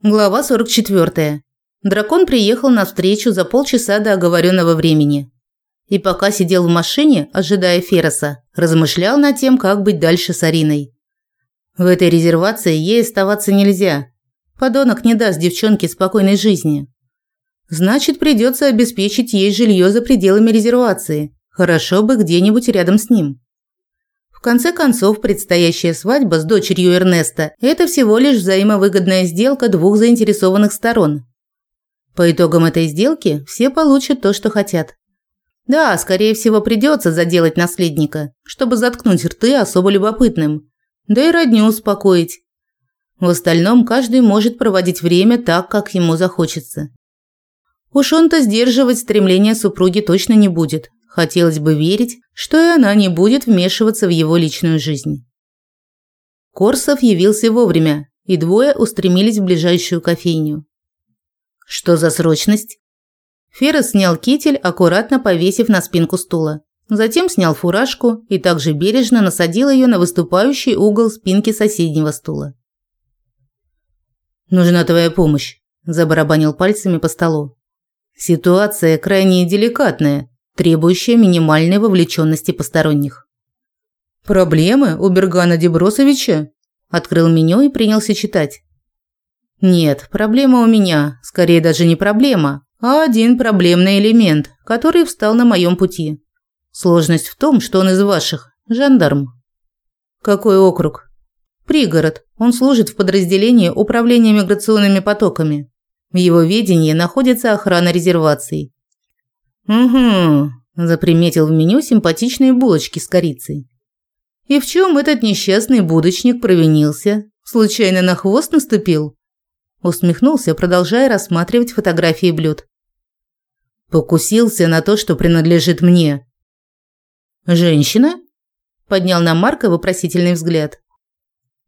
Глава 44. Дракон приехал на встречу за полчаса до оговоренного времени. И пока сидел в машине, ожидая Фероса, размышлял над тем, как быть дальше с Ариной. В этой резервации ей оставаться нельзя. Подонок не даст девчонке спокойной жизни. Значит, придется обеспечить ей жилье за пределами резервации. Хорошо бы где-нибудь рядом с ним. В конце концов, предстоящая свадьба с дочерью Эрнеста – это всего лишь взаимовыгодная сделка двух заинтересованных сторон. По итогам этой сделки все получат то, что хотят. Да, скорее всего, придется заделать наследника, чтобы заткнуть рты особо любопытным, да и родню успокоить. В остальном каждый может проводить время так, как ему захочется. Уж он-то сдерживать стремление супруги точно не будет, Хотелось бы верить, что и она не будет вмешиваться в его личную жизнь. Корсов явился вовремя, и двое устремились в ближайшую кофейню. Что за срочность? Феррес снял китель, аккуратно повесив на спинку стула. Затем снял фуражку и также бережно насадил ее на выступающий угол спинки соседнего стула. «Нужна твоя помощь», – забарабанил пальцами по столу. «Ситуация крайне деликатная, требующая минимальной вовлеченности посторонних. «Проблемы у Бергана Дебросовича?» Открыл меню и принялся читать. «Нет, проблема у меня. Скорее даже не проблема, а один проблемный элемент, который встал на моем пути. Сложность в том, что он из ваших, жандарм». «Какой округ?» «Пригород. Он служит в подразделении управления миграционными потоками. В его ведении находится охрана резерваций. «Угу», – заприметил в меню симпатичные булочки с корицей. «И в чем этот несчастный будочник провинился? Случайно на хвост наступил?» Усмехнулся, продолжая рассматривать фотографии блюд. «Покусился на то, что принадлежит мне». «Женщина?» – поднял на Марка вопросительный взгляд.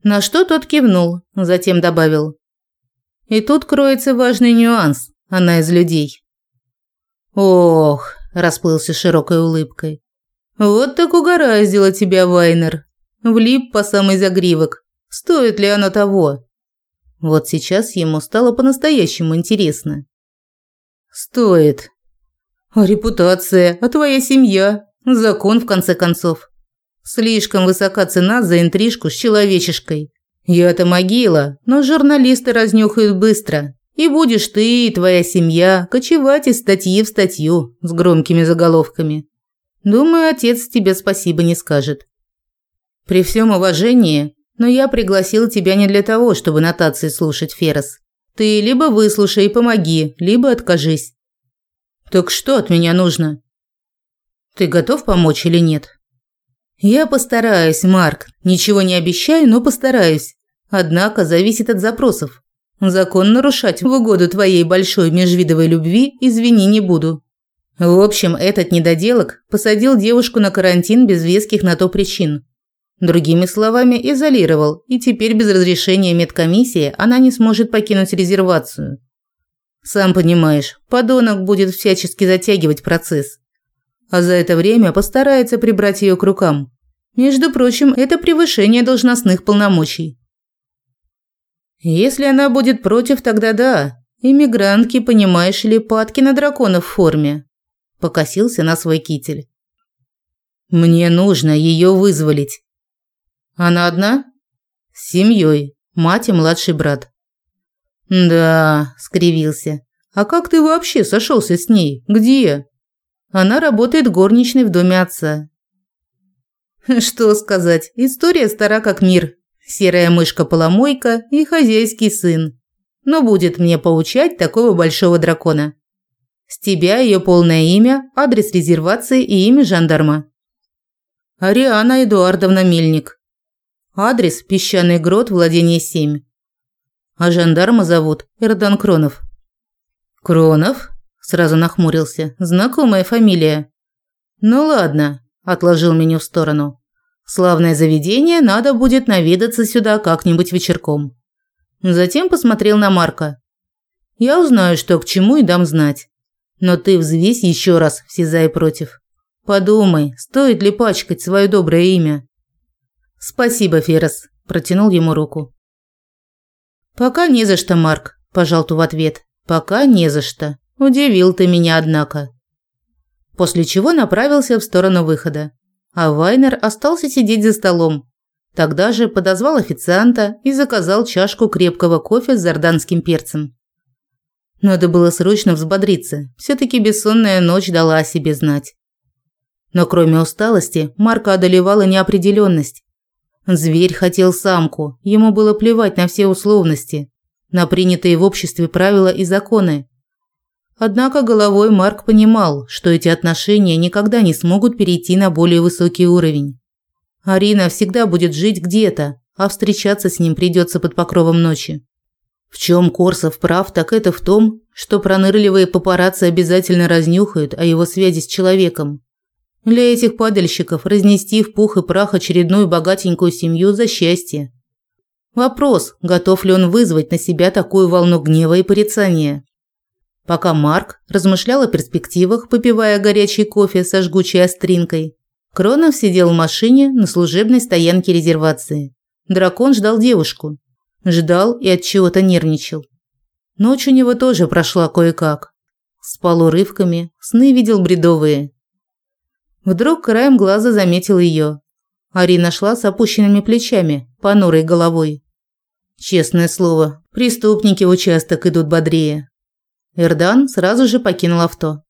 На что тот кивнул, затем добавил. «И тут кроется важный нюанс. Она из людей». Ох, расплылся широкой улыбкой. Вот так угораздило тебя, Вайнер. Влип по самый загривок. Стоит ли оно того? Вот сейчас ему стало по-настоящему интересно. Стоит. А репутация, а твоя семья, закон в конце концов. Слишком высока цена за интрижку с человечешкой. Я-то могила, но журналисты разнюхают быстро. И будешь ты и твоя семья кочевать из статьи в статью с громкими заголовками. Думаю, отец тебе спасибо не скажет. При всем уважении, но я пригласил тебя не для того, чтобы нотации слушать, Ферос. Ты либо выслушай и помоги, либо откажись. Так что от меня нужно? Ты готов помочь или нет? Я постараюсь, Марк. Ничего не обещаю, но постараюсь. Однако зависит от запросов. Закон нарушать в угоду твоей большой межвидовой любви, извини, не буду. В общем, этот недоделок посадил девушку на карантин без веских на то причин. Другими словами, изолировал, и теперь без разрешения медкомиссии она не сможет покинуть резервацию. Сам понимаешь, подонок будет всячески затягивать процесс. А за это время постарается прибрать ее к рукам. Между прочим, это превышение должностных полномочий. Если она будет против, тогда да. Иммигрантки, понимаешь ли, падки на дракона в форме. Покосился на свой китель. Мне нужно ее вызволить. Она одна? С семьей, мать и младший брат. Да, скривился. А как ты вообще сошелся с ней? Где? Она работает горничной в доме отца. Что сказать, история стара как мир, серая мышка-поломойка и хозяйский сын. Но будет мне поучать такого большого дракона. С тебя ее полное имя, адрес резервации и имя жандарма. Ариана Эдуардовна Мельник. Адрес – Песчаный грот, владение 7. А жандарма зовут Эрдан Кронов. Кронов? Сразу нахмурился. Знакомая фамилия. Ну ладно, отложил меню в сторону. Славное заведение, надо будет наведаться сюда как-нибудь вечерком. Затем посмотрел на Марка. Я узнаю, что к чему и дам знать. Но ты взвесь еще раз все за и против. Подумай, стоит ли пачкать свое доброе имя. Спасибо, Ферос, протянул ему руку. Пока не за что, Марк. пожал ту в ответ. Пока не за что. Удивил ты меня, однако. После чего направился в сторону выхода. А Вайнер остался сидеть за столом. Тогда же подозвал официанта и заказал чашку крепкого кофе с зарданским перцем. Надо было срочно взбодриться. все таки бессонная ночь дала о себе знать. Но кроме усталости, Марка одолевала неопределенность. Зверь хотел самку, ему было плевать на все условности, на принятые в обществе правила и законы. Однако головой Марк понимал, что эти отношения никогда не смогут перейти на более высокий уровень. Арина всегда будет жить где-то, а встречаться с ним придется под покровом ночи. В чем Корсов прав, так это в том, что пронырливые папарацци обязательно разнюхают о его связи с человеком. Для этих падальщиков разнести в пух и прах очередную богатенькую семью за счастье. Вопрос, готов ли он вызвать на себя такую волну гнева и порицания. Пока Марк размышлял о перспективах, попивая горячий кофе со жгучей остринкой, Кронов сидел в машине на служебной стоянке резервации. Дракон ждал девушку. Ждал и от чего-то нервничал. Ночь у него тоже прошла кое-как. Спал урывками, сны видел бредовые. Вдруг краем глаза заметил ее. Арина шла с опущенными плечами, понурой головой. Честное слово, преступники в участок идут бодрее. Эрдан сразу же покинул авто.